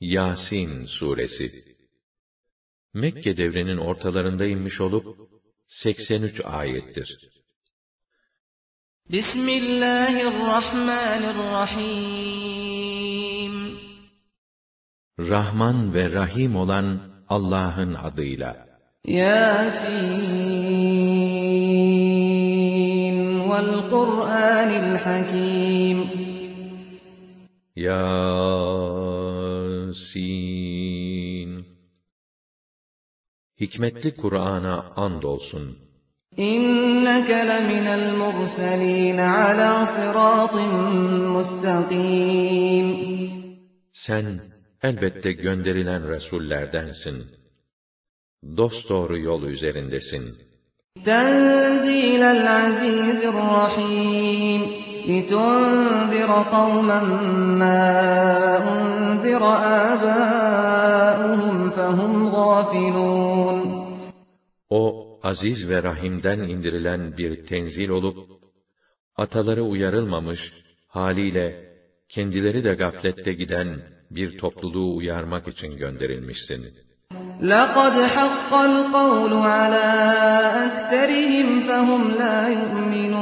Yasin suresi Mekke devrinin ortalarında inmiş olup 83 ayettir. Bismillahirrahmanirrahim Rahman ve Rahim olan Allah'ın adıyla. Yasin vel Kur'anil Hakim Yasin Hikmetli Kur'an'a andolsun. İnneke leminel murselin ala sıratin mustakim. Sen elbette gönderilen Resullerdensin. Dosdoğru yol üzerindesin. Tenzilel azizir rahim. لِتُنْذِرَ قَوْمًا مَا أُنْذِرَ آبَاؤُهُمْ فَهُمْ غَافِلُونَ O, aziz ve rahimden indirilen bir tenzil olup, ataları uyarılmamış, haliyle kendileri de gaflette giden bir topluluğu uyarmak için gönderilmişsin. لَقَدْ حَقَّ الْقَوْلُ عَلَى أَكْثَرِهِمْ فَهُمْ لَا يُؤْمِنُونَ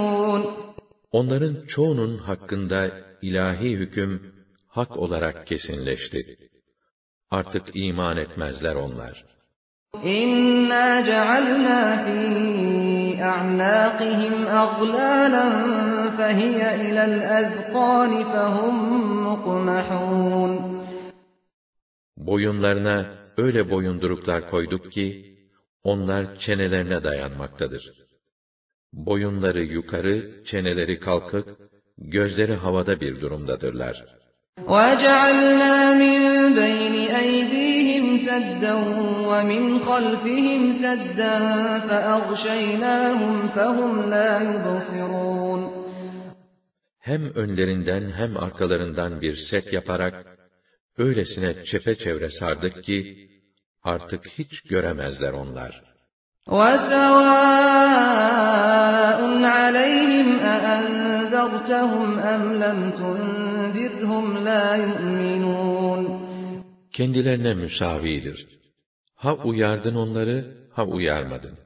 Onların çoğunun hakkında ilahi hüküm hak olarak kesinleşti. Artık iman etmezler onlar. İnna cealna fi a'naqihim aglalan fehiye ila'l azqan fehum muqmahun. Boyunlarına öyle boyunduruklar koyduk ki onlar çenelerine dayanmaktadır Boyunları yukarı, çeneleri kalkık, gözleri havada bir durumdadırlar. وَجَعَلْنَا مِنْ بَيْنِ أَيْدِيهِمْ سَدًّا وَمِنْ خَلْفِهِمْ سَدًّا فَأَغْشَيْنَاهُمْ فَهُمْ لَا يُبْصِرُونَ Hem önlerinden hem arkalarından bir set yaparak, öylesine çepeçevre sardık ki, artık hiç göremezler onlar. وَسَوَاءٌ عَلَيْهِمْ أَأَنذَرْتَهُمْ أَمْ لَمْ تُنذِرْهُمْ لَا يُؤْمِنُونَ Kendilerine müsavidir. Ha uyardın onları, ha uyarmadın.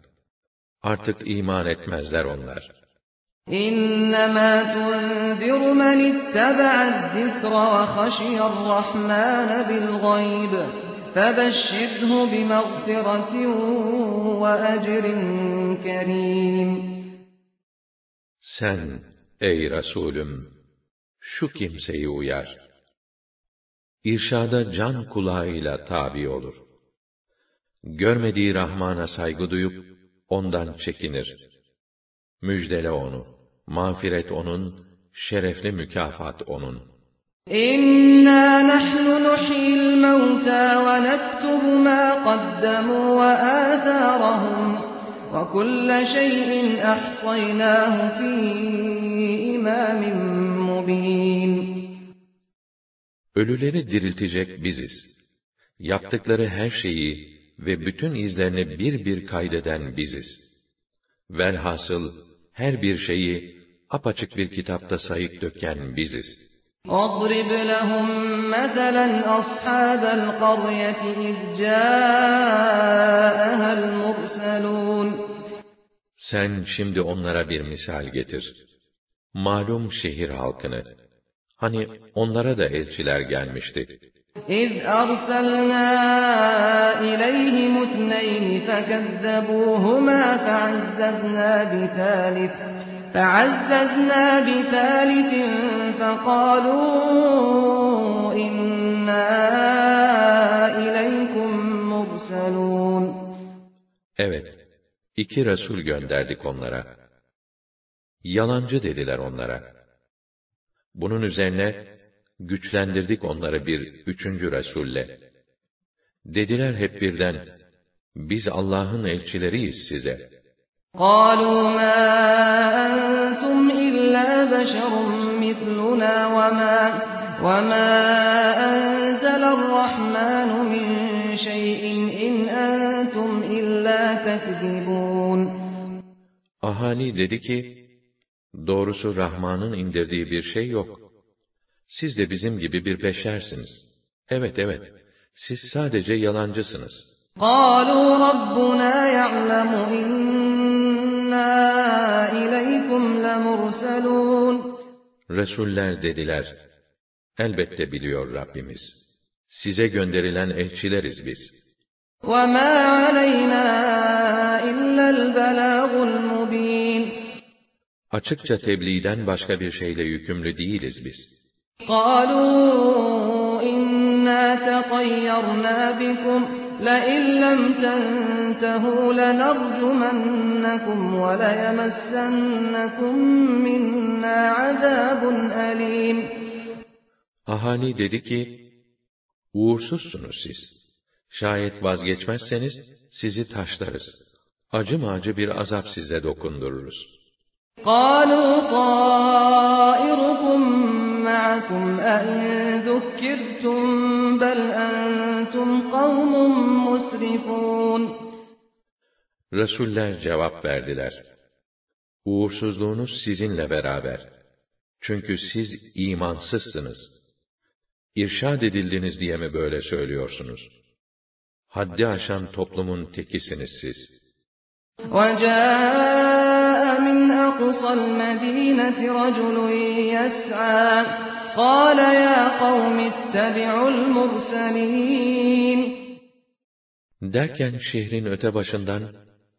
Artık iman etmezler onlar. İnnemâ tunziru men ittebe'ad zikra ve haşiyar-rahmâne bil-gayb. فَبَشِّرْهُ بِمَغْفِرَةٍ وَأَجْرٍ كَرِيمٍ Sen, ey Resulüm, şu kimseyi uyar. İrşada can kulağıyla tabi olur. Görmediği Rahman'a saygı duyup, ondan çekinir. Müjdele onu, mağfiret onun, şerefli mükafat onun.'' İnna nahnu nuhyil mevta ve nektubu ma qaddamu ve atharahum ve kulle şeyin ahsaynahu fi imamin mubin. Ölüleri diriltecek biziz. Yaptıkları her şeyi ve bütün izlerini bir bir kaydeden biziz. Velhasıl her bir şeyi apaçık bir kitapta sayık döken biziz.'' اضرب لهم مثلا أصحاب القرية إذ جاءها المرسلون Sen şimdi onlara bir misal getir. Malum şehir halkını. Hani onlara da elçiler gelmişti. اِذْ أَرْسَلْنَا اِلَيْهِمُ اثْنَيْنِ فَكَذَّبُوهُمَا فَعَزَّزْنَا بِثَالِثٍ فعززنا بثالث فقالوا إنا إليكم مرسلون Evet, iki Resul gönderdik onlara. Yalancı dediler onlara. Bunun üzerine güçlendirdik onları bir üçüncü Resulle. Dediler hep birden, biz Allah'ın elçileriyiz size.'' قالوا ما أنتم إلا بشر مثلنا وما, وما أنزل الرحمن من شيء إن أنتم إلا تكذبون Ahali dedi ki, doğrusu Rahman'ın indirdiği bir şey yok. Siz de bizim gibi bir beşersiniz. Evet evet, siz sadece yalancısınız. قالوا ربنا يعلم إنا إليكم لمرسلون Resuller dediler, elbette biliyor Rabbimiz. Size gönderilen elçileriz biz. وما علينا إلا البلاغ المبين Açıkça tebliğden başka bir şeyle yükümlü değiliz biz. قالوا إنا تطيرنا بكم لئن لم تنتهوا لنرجمنكم وليمسنكم منا عذاب أليم Ahali dedi ki, uğursuzsunuz siz. Şayet vazgeçmezseniz sizi taşlarız. Acı acı bir azap size dokundururuz. قالوا طائركم معكم أئن ذكرتم بل أنتم قوم مسرفون Resuller cevap verdiler. Uğursuzluğunuz sizinle beraber. Çünkü siz imansızsınız. İrşad edildiniz diye mi böyle söylüyorsunuz? Haddi aşan toplumun tekisiniz siz. وجاء من أقصى المدينة رجل يسعى قال يا قوم اتبعوا المرسلين Derken şehrin öte başından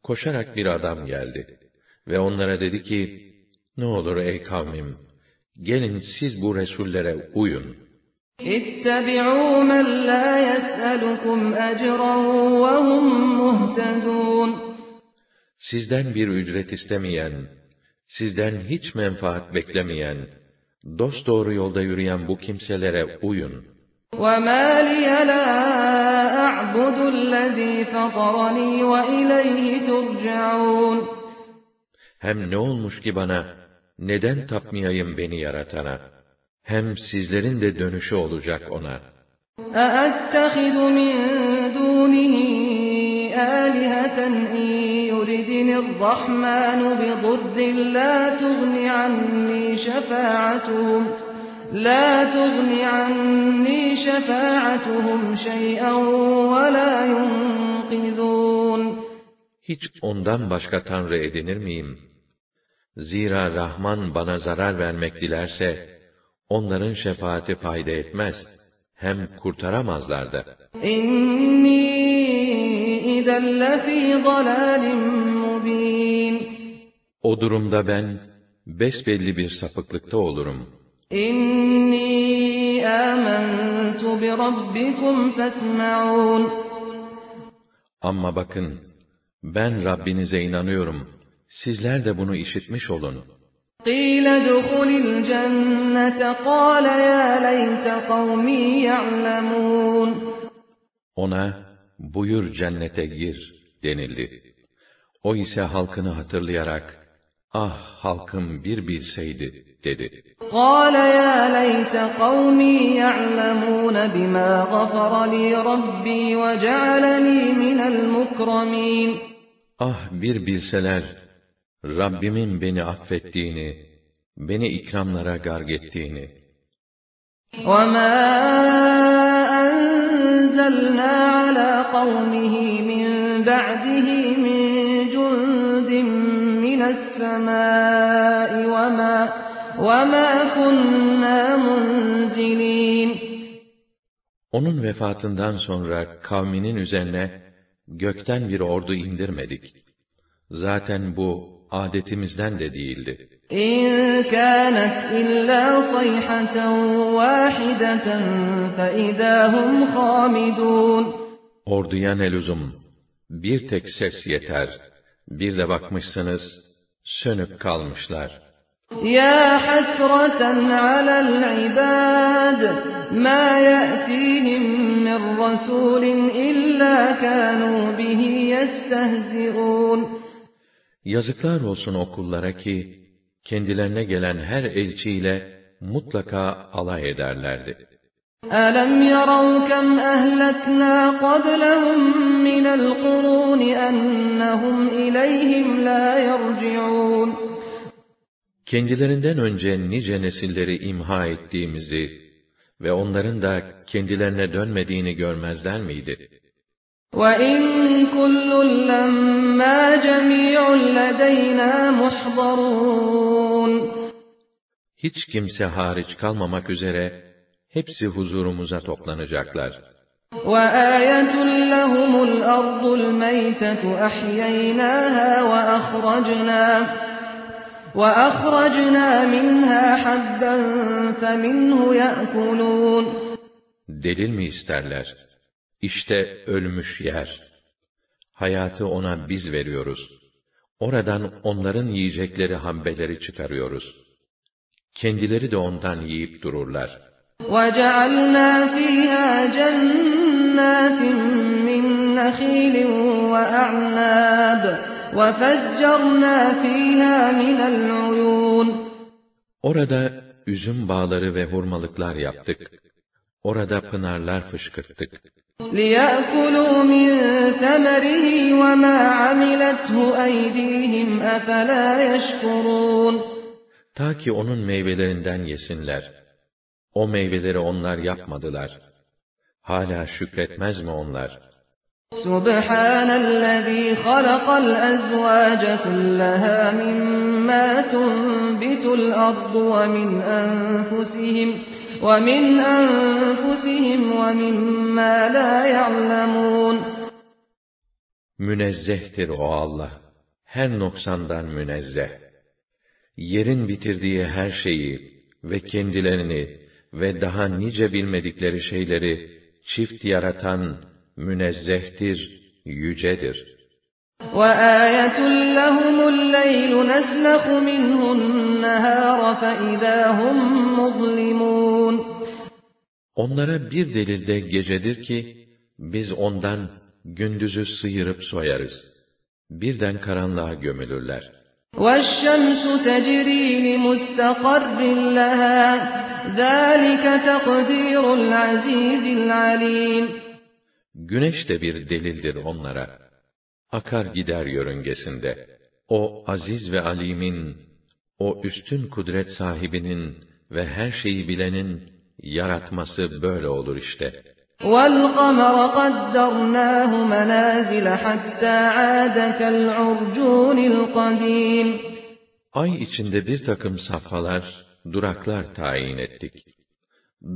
koşarak bir adam geldi. Ve onlara dedi ki, ne olur ey kavmim, gelin siz bu Resullere uyun. اتبعوا من لا يسألكم أجرا وهم مهتدون Sizden bir ücret istemeyen, sizden hiç menfaat beklemeyen, dosdoğru yolda yürüyen bu kimselere uyun. وما لي لا أعبد الذي فطرني وإليه ترجعون Hem ne olmuş ki bana, neden tapmayayım beni yaratana? Hem sizlerin de dönüşü olacak ona. أأتخذ من دونه آلهة إن يردني الرحمن بضر لا تغن عني شفاعتهم La tughni anni şefaatuhum şey'en ve la. Hiç ondan başka tanrı edinir miyim? Zira Rahman bana zarar vermek dilerse, onların şefaati fayda etmez, hem kurtaramazlar da. İnni izen lefî dalâlim mubîn. O durumda ben, besbelli bir sapıklıkta olurum.'' إني آمنت بربكم فاسمعون Ama bakın, ben Rabbinize inanıyorum. Sizler de bunu işitmiş olun. قيل ادخل الجنة قال يا ليت قومي يعلمون Ona, buyur cennete gir denildi. O ise halkını hatırlayarak, ah halkım bir bilseydi Dedi. قال يا ليت قومي يعلمون بما غفر لي ربي وجعلني من المكرمين Ah bir bilseler, Rabbimin beni affettiğini, beni ikramlara garg ettiğini, وما أنزلنا على قومه من بعده من جند من السماء وما وما كنا منزلين onun vefatından sonra kavminin üzerine gökten bir ordu indirmedik. Zaten bu adetimizden de değildi. إن كانت إلا صيحة واحدة فإذا هم خامدون Orduya ne lüzum? Bir tek ses yeter. Bir de bakmışsınız, sönüp kalmışlar. يا حسرة على العباد ما يأتيهم من رسول إلا كانوا به يستهزئون Yazıklar olsun o kullara ki, kendilerine gelen her elçiyle mutlaka alay ederlerdi. ألم يروا كم أهلكنا قبلهم من القرون أنهم إليهم لا يرجعون Kendilerinden önce nice nesilleri imha ettiğimizi ve onların da kendilerine dönmediğini görmezler miydi? وَإِنْ كُلٌّ لَمَّا جَمِيعٌ لَدَيْنَا مُحْضَرُونَ Hiç kimse hariç kalmamak üzere hepsi huzurumuza toplanacaklar. وَآيَةٌ لَهُمُ الْأَرْضُ الْمَيْتَةُ أَحْيَيْنَاهَا وَأَخْرَجْنَا وَأَخْرَجْنَا مِنْهَا حَبًّا فَمِنْهُ يَأْكُلُونَ Delil mi isterler? İşte ölmüş yer. Hayatı ona biz veriyoruz. Oradan onların yiyecekleri hambeleri çıkarıyoruz. Kendileri de ondan yiyip dururlar. وَجَعَلْنَا فِيهَا جَنَّاتٍ مِّن نَّخِيلٍ وَأَعْنَابٍ وَفَجَّرْنَا فِيهَا مِنَ الْعُيُونِ Orada üzüm bağları ve hurmalıklar yaptık. Orada pınarlar fışkırttık. لِيَأْكُلُوا مِن ثَمَرِهِ وَمَا عَمِلَتْهُ أَيْدِيهِمْ أَفَلَا يَشْكُرُونَ Ta ki onun meyvelerinden yesinler. O meyveleri onlar yapmadılar. Hala şükretmez mi onlar? Subhanellezî halakal ezvâce kullahâ mimmâ tunbitul ardu ve min enfusihim ve min enfusihim ve mimmâ lâ ya'lemûn. Münezzehtir o Allah, her noksandan münezzeh. Yerin bitirdiği her şeyi ve kendilerini ve daha nice bilmedikleri şeyleri çift yaratan münezzehtir, yücedir. وَآيَةٌ لَهُمُ اللَّيْلُ نَسْلَخُ مِنْهُ النَّهَارَ فَإِذَا هُمْ مُظْلِمُونَ Onlara bir delil de gecedir ki, biz ondan gündüzü sıyırıp soyarız. Birden karanlığa gömülürler. وَالشَّمْسُ تَجْرِي لِمُسْتَقَرٍّ لَهَا ذَٰلِكَ تَقْدِيرُ الْعَزِيزِ الْعَلِيمِ Güneş de bir delildir onlara. Akar gider yörüngesinde. O aziz ve alimin, o üstün kudret sahibinin ve her şeyi bilenin yaratması böyle olur işte. وَالْقَمَرَ قَدَّرْنَاهُ مَنَازِلَ حَتَّى عَادَ كَالْعُرْجُونِ الْقَدِيمِ Ay içinde bir takım safhalar, duraklar tayin ettik.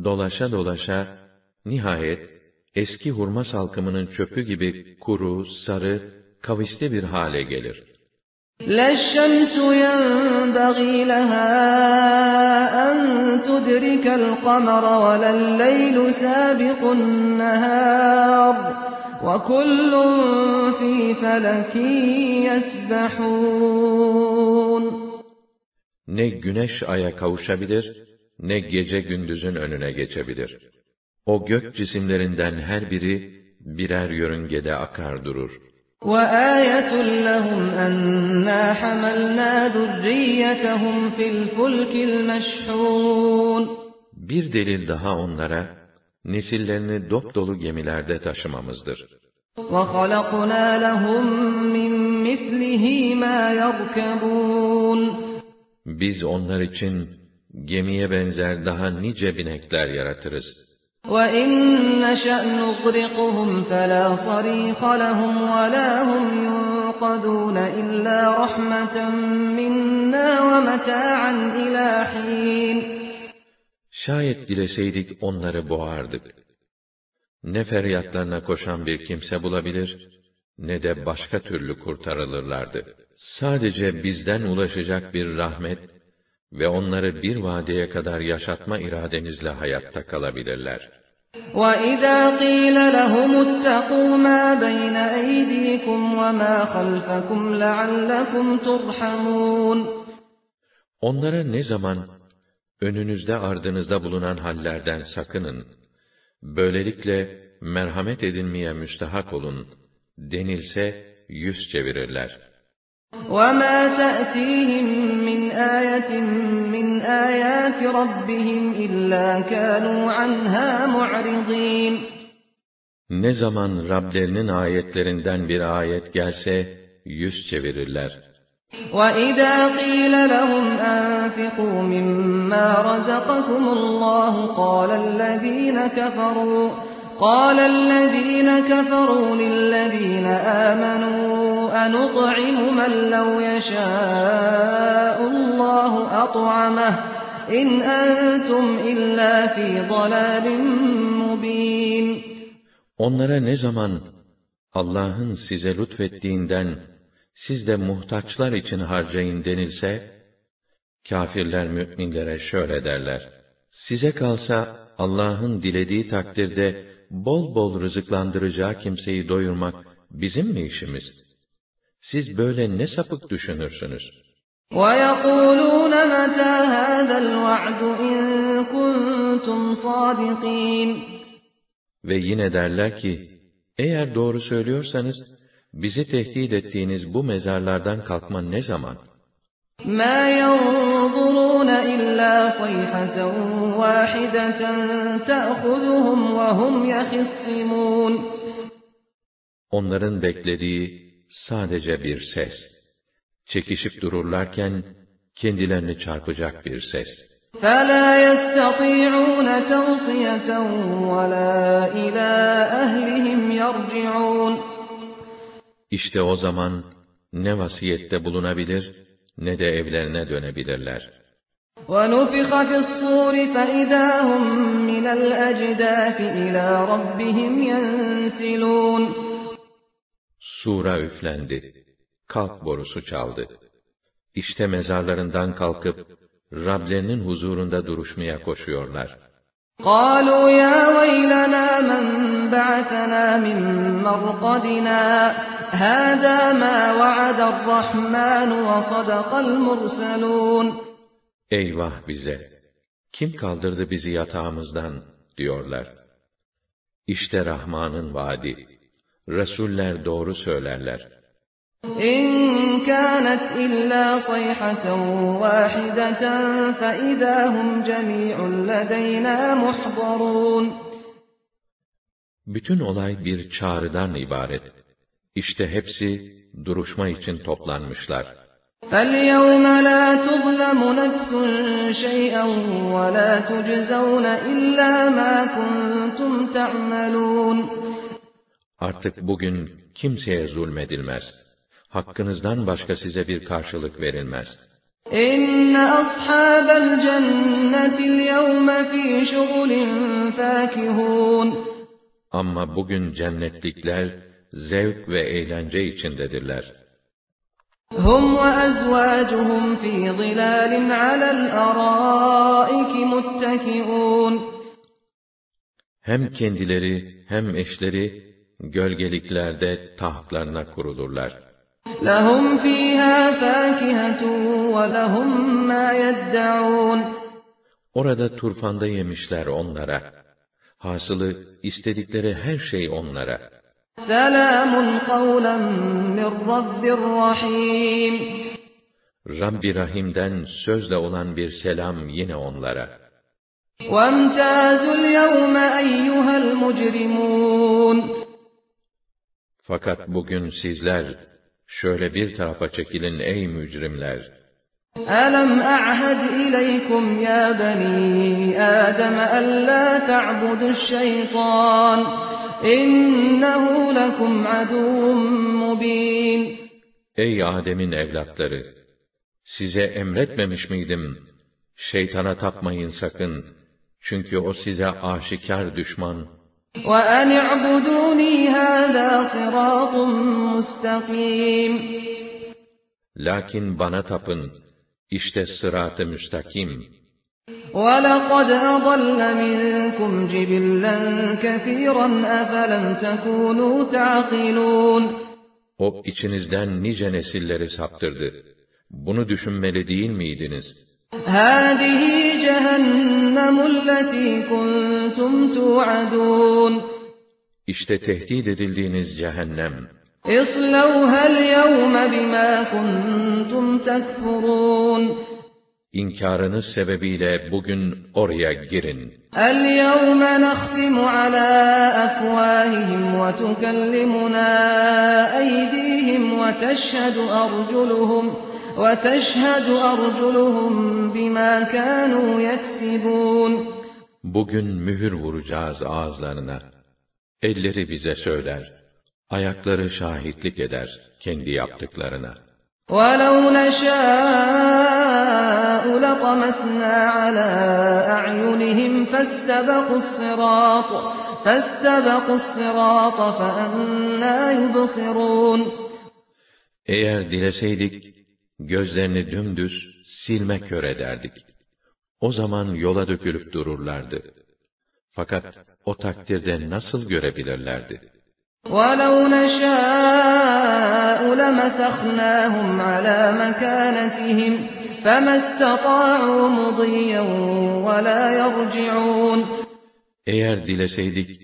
Dolaşa dolaşa, nihayet eski hurma salkımının çöpü gibi kuru, sarı, kavisli bir hale gelir. لَا الشَّمْسُ يَنبَغِي لَهَا أَن تُدْرِكَ الْقَمَرَ وَلَا اللَّيْلُ سَابِقُ النَّهَارِ وَكُلٌّ فِي فَلَكٍ يَسْبَحُونَ Ne güneş aya kavuşabilir, ne gece gündüzün önüne geçebilir. O gök cisimlerinden her biri birer yörüngede akar durur. وَآيَةٌ لَهُمْ أَنَّا حَمَلْنَا ذُرِّيَّتَهُمْ فِي الْفُلْكِ الْمَشْحُونِ Bir delil daha onlara, nesillerini dop dolu gemilerde taşımamızdır. وَخَلَقْنَا لَهُم مِّن مِّثْلِهِ مَا يَرْكَبُونَ Biz onlar için gemiye benzer daha nice binekler yaratırız. وَإِن نَّشَأْ نُغْرِقْهُمْ فَلَا صَرِيخَ لَهُمْ وَلَا هُمْ يُنقَذُونَ إِلَّا رَحْمَةً مِنَّا وَمَتَاعًا إِلَىٰ حِينٍ Şayet dileseydik onları boğardık. Ne feryatlarına koşan bir kimse bulabilir, ne de başka türlü kurtarılırlardı. Sadece bizden ulaşacak bir rahmet ve onları bir vadeye kadar yaşatma iradenizle hayatta kalabilirler. وَإِذَا قِيلَ لَهُمُ اتَّقُوا مَا بَيْنَ أَيْدِيكُمْ وَمَا خَلْفَكُمْ لَعَلَّكُمْ تُرْحَمُونَ Onlara ne zaman önünüzde ardınızda bulunan hallerden sakının, böylelikle merhamet edilmeye müstahak olun denilse yüz çevirirler. وَمَا تَأْتِيهِم مِّنْ آيَةٍ مِّنْ آيَاتِ رَبِّهِمْ إِلَّا كَانُوا عَنْهَا مُعْرِضِينَ Ne zaman Rablerinin ayetlerinden bir ayet gelse yüz çevirirler. وَإِذَا قِيلَ لَهُمْ أَنفِقُوا مِمَّا رَزَقَكُمُ اللَّهُ قَالَ الَّذِينَ كَفَرُوا قال الذين كفروا للذين آمنوا أنطعم من لو يشاء الله أطعمه إن أنتم إلا في ضلال مبين Onlara ne zaman Allah'ın size lütfettiğinden siz de muhtaçlar için harcayın denilse, kafirler müminlere şöyle derler. Size kalsa Allah'ın dilediği takdirde bol bol rızıklandıracağı kimseyi doyurmak bizim mi işimiz? Siz böyle ne sapık düşünürsünüz? وَيَقُولُونَ مَتَى هَذَا الْوَعْدُ اِنْ كُنْتُمْ صَادِقِينَ Ve yine derler ki, eğer doğru söylüyorsanız, bizi tehdit ettiğiniz bu mezarlardan kalkma ne zaman? مَا يَنْظُرُونَ إِلَّا صَيْحَةً وَاحِدَةً تَأْخُذُهُمْ وَهُمْ يَخِصِّمُونَ Onların beklediği sadece bir ses. Çekişip dururlarken, kendilerini çarpacak bir ses. فَلَا يَسْتَطِيعُونَ تَوْصِيَةً وَلَا إِلَى أَهْلِهِمْ يَرْجِعُونَ İşte o zaman, ne vasiyette bulunabilir, ne de evlerine dönebilirler. وَنُفِخَ فِي الصُّورِ فَإِذَا هُمْ مِنَ الْأَجْدَاثِ إِلَى رَبِّهِمْ يَنْسِلُونَ Sura üflendi. Kalk borusu çaldı. İşte mezarlarından kalkıp, Rablerinin huzurunda duruşmaya koşuyorlar. قَالُوا يَا وَيْلَنَا مَنْ بَعَثَنَا مِنْ مَرْقَدِنَا هَذَا مَا وَعَدَ الرَّحْمَنُ وَصَدَقَ الْمُرْسَلُونَ Eyvah bize! Kim kaldırdı bizi yatağımızdan? diyorlar. İşte Rahman'ın vaadi. Resuller doğru söylerler. إِنْ كَانَتْ إِلَّا صَيْحَةً وَاحِدَةً فَإِذَا هُمْ جَمِيعٌ لَدَيْنَا مُحْضَرُونَ Bütün olay bir çağrıdan ibaret. İşte hepsi duruşma için toplanmışlar. فَالْيَوْمَ لَا تُظْلَمُ نَفْسٌ شَيْئًا وَلَا تُجْزَوْنَ إِلَّا مَا كُنْتُمْ تَعْمَلُونَ Artık bugün kimseye zulmedilmez. Hakkınızdan başka size bir karşılık verilmez. إِنَّ أَصْحَابَ الْجَنَّةِ الْيَوْمَ فِي شُغُلٍ فَاكِهُونَ Ama bugün cennetlikler zevk ve eğlence içindedirler. هُمْ وَأَزْوَاجُهُمْ فِي ظِلَالٍ عَلَى الْأَرَائِكِ مُتَّكِئُونَ Hem kendileri hem eşleri gölgeliklerde tahtlarına kurulurlar. لَهُمْ فِيهَا فَاكِهَةٌ وَلَهُمْ مَا يَدَّعُونَ Orada turfanda yemişler onlara. Hasılı istedikleri her şey onlara. سَلَامٌ قَوْلًا مِّن رَّبٍّ رَّحِيمٍ Rabbi Rahim'den sözle olan bir selam yine onlara. وَامْتَازُوا الْيَوْمَ أَيُّهَا الْمُجْرِمُونَ Fakat bugün sizler şöyle bir tarafa çekilin ey mücrimler. أَلَمْ أَعْهَدْ إِلَيْكُمْ يَا بَنِي آدَمَ أَلَّا تَعْبُدُوا الشَّيْطَانَ إِنَّهُ لَكُمْ عَدُوٌّ مُّبِينٌ Ey Adem'in evlatları! Size emretmemiş miydim? Şeytana tapmayın sakın. Çünkü o size aşikar düşman. وَأَنِ اعْبُدُونِي هَذَا صِرَاطٌ مُّسْتَقِيمٌ Lakin bana tapın. İşte sırat-ı müstakim. وَلَقَدْ أَضَلَّ مِنكُمْ جِبِلًّا كَثِيرًا أَفَلَمْ تَكُونُوا تَعْقِلُونَ O içinizden nice nesilleri saptırdı. Bunu düşünmeli değil miydiniz? هَٰذِهِ جَهَنَّمُ الَّتِي كُنتُمْ تُوعَدُونَ İşte tehdit edildiğiniz cehennem. اصْلَوْهَا الْيَوْمَ بِمَا كُنتُمْ تَكْفُرُونَ İnkarınız sebebiyle bugün oraya girin. الْيَوْمَ نَخْتِمُ عَلَىٰ أَفْوَاهِهِمْ وَتُكَلِّمُنَا أَيْدِيهِمْ وَتَشْهَدُ أَرْجُلُهُمْ وتشهد أرجلهم بما كانوا يكسبون Bugün mühür vuracağız ağızlarına. Elleri bize söyler. Ayakları şahitlik eder kendi yaptıklarına. وَلَوْ نَشَاءُ لَطَمَسْنَا عَلَى أَعْيُنِهِمْ فَاسْتَبَقُوا الصِّرَاطَ فَاسْتَبَقُوا الصِّرَاطَ فَأَنَّى يُبْصِرُونَ Eğer dileseydik, gözlerini dümdüz silme kör ederdik. O zaman yola dökülüp dururlardı. Fakat o takdirde nasıl görebilirlerdi? وَلَوْ نَشَاءُ لَمَسَخْنَاهُمْ عَلَى مَكَانَتِهِمْ فَمَا اسْتَطَاعُوا مُضِيًّا وَلَا يَرْجِعُونَ Eğer dileseydik,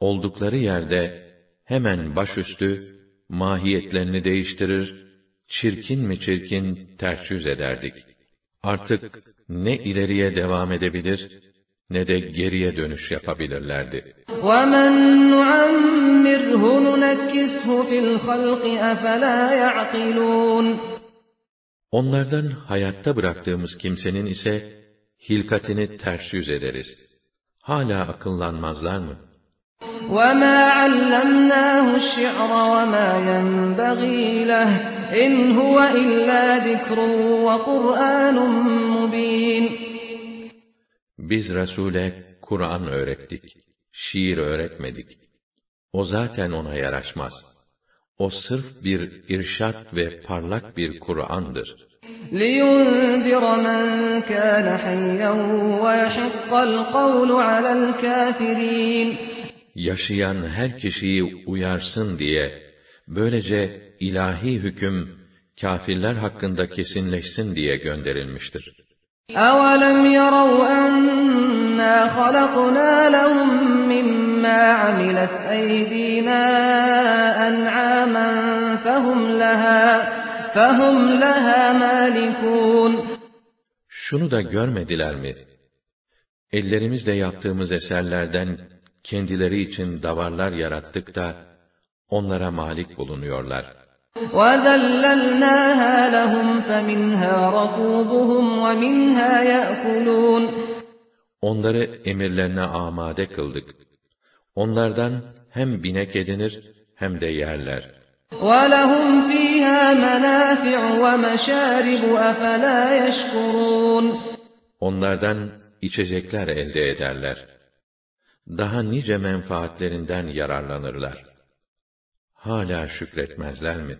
oldukları yerde hemen başüstü mahiyetlerini değiştirir, çirkin mi çirkin ters yüz ederdik. Artık ne ileriye devam edebilir, ne de geriye dönüş yapabilirlerdi. وَمَنْ نُعَمِّرْهُ نُنَكِّسْهُ فِي الْخَلْقِ أَفَلَا يَعْقِلُونَ Onlardan hayatta bıraktığımız kimsenin ise hilkatini ters yüz ederiz. Hala akıllanmazlar mı? وَمَا عَلَّمْنَاهُ الشِّعْرَ وَمَا يَنبَغِي لَهُ إِنْ هُوَ إِلَّا ذِكْرٌ وَقُرْآنٌ مُبِينٌ Biz Resul'e Kur'an öğrettik, şiir öğretmedik. O zaten ona yaraşmaz. O sırf bir irşat ve parlak bir Kur'an'dır. لِيُنْذِرَ مَنْ كَانَ حَيًّا وَيَحِقَّ الْقَوْلُ عَلَى الْكَافِرِينَ Yaşayan her kişiyi uyarsın diye, böylece ilahi hüküm, kafirler hakkında kesinleşsin diye gönderilmiştir. أَوَلَمْ يَرَوْا أَنَّا خَلَقْنَا لَهُم مِّمَّا عَمِلَتْ أَيْدِينَا أَنْعَامًا فَهُمْ لَهَا فَهُمْ لَهَا مَالِكُونَ Şunu da görmediler mi? Ellerimizle yaptığımız eserlerden kendileri için davarlar yarattık da onlara malik bulunuyorlar. وَذَلَّلْنَاهَا لَهُمْ فَمِنْهَا رَكُوبُهُمْ وَمِنْهَا يَأْكُلُونَ Onları emirlerine amade kıldık. Onlardan hem binek edinir hem de yerler. وَلَهُمْ فِيهَا مَنَافِعُ وَمَشَارِبُ أَفَلَا يَشْكُرُونَ Onlardan içecekler elde ederler. Daha nice menfaatlerinden yararlanırlar. hala şükretmezler mi?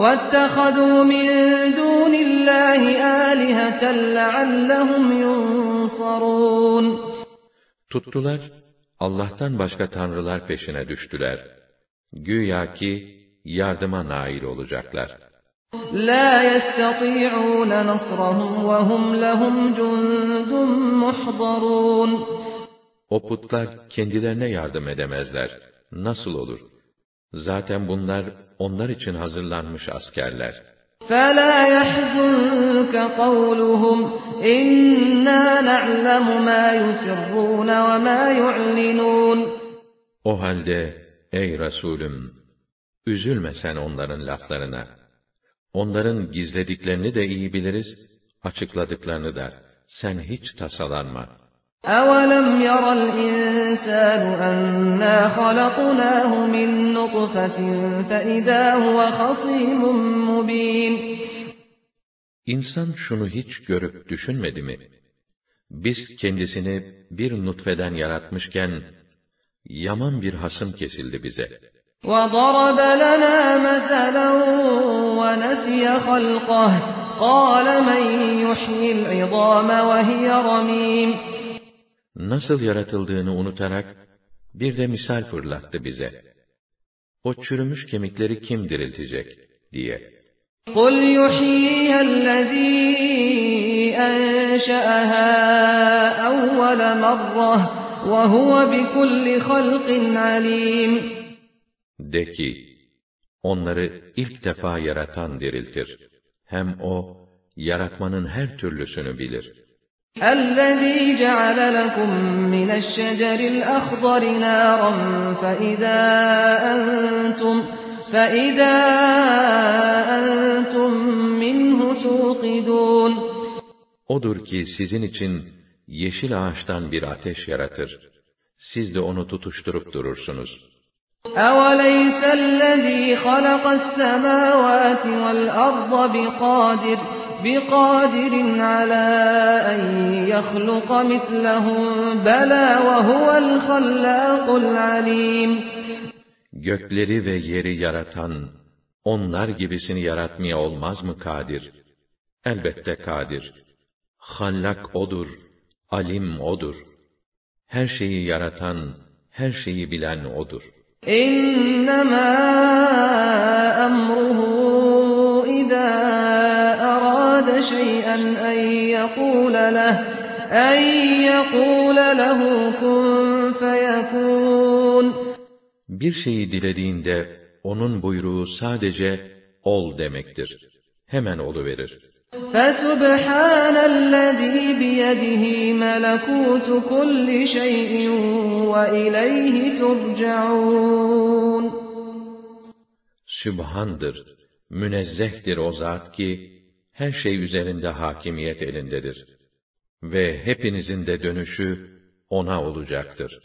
وَاتَّخَذُوا مِن دُونِ اللّٰهِ آلِهَةً لَعَلَّهُمْ Tuttular, Allah'tan başka tanrılar peşine düştüler. Güya ki yardıma nail olacaklar. لَا يَسْتَطِيعُونَ نَصْرَهُمْ وَهُمْ لَهُمْ جُنْدٌ مُحْضَرُونَ O putlar kendilerine yardım edemezler. Nasıl olur? Zaten bunlar onlar için hazırlanmış askerler. فَلَا يَحْزُنكَ قَوْلُهُمْ إِنَّا نَعْلَمُ مَا يُسِرُّونَ وَمَا يُعْلِنُونَ O halde ey Resulüm, üzülme sen onların laflarına. Onların gizlediklerini de iyi biliriz, açıkladıklarını da. Sen hiç tasalanma. أَوَلَمْ يَرَ الْإِنسَانُ أَنَّا خَلَقْنَاهُ مِنْ نُطْفَةٍ فَإِذَا هُوَ خَصِيمٌ مُبِينٌ İnsan şunu hiç görüp düşünmedi mi? Biz kendisini bir nutfeden yaratmışken, yaman bir hasım kesildi bize. وَضَرَبَ لَنَا مَثَلًا وَنَسِيَ خَلْقَهُ قَالَ مَنْ يُحْيِي الْعِظَامَ وَهِيَ رَمِيمٌ Nasıl yaratıldığını unutarak, bir de misal fırlattı bize. O çürümüş kemikleri kim diriltecek, diye. قُلْ يُحْيِيهَا الَّذ۪ي أَنْشَأَهَا أَوَّلَ مَرَّةٍ وَهُوَ بِكُلِّ خَلْقٍ عَلِيمٌ De ki, onları ilk defa yaratan diriltir. Hem o, yaratmanın her türlüsünü bilir. الَّذ۪ي جَعَلَ لَكُم مِّنَ الشَّجَرِ الْأَخْضَرِ نَارًا فَإِذَا أَنْتُمْ فَإِذَا أَنْتُمْ منه توقدون Odur ki sizin için yeşil ağaçtan bir ateş yaratır. Siz de onu tutuşturup durursunuz. أوليس الذي خلق السماوات والأرض بقادر بقادر على أن يخلق مثلهم بلى وهو الخلاق العليم Gökleri ve yeri yaratan, onlar gibisini yaratmaya olmaz mı kadir? Elbette kadir. Hallak odur, alim odur. Her şeyi yaratan, her şeyi bilen odur. إنما أمره إذا أراد شيئا أن يقول له أن يقول له كن فيكون Bir şeyi dilediğinde, onun buyruğu sadece ol demektir. Hemen oluverir. فسبحان الذي بيده ملكوت كل شيء وإليه ترجعون Sübhandır, münezzehtir o zat ki, her şey üzerinde hakimiyet elindedir. Ve hepinizin de dönüşü, O'na olacaktır.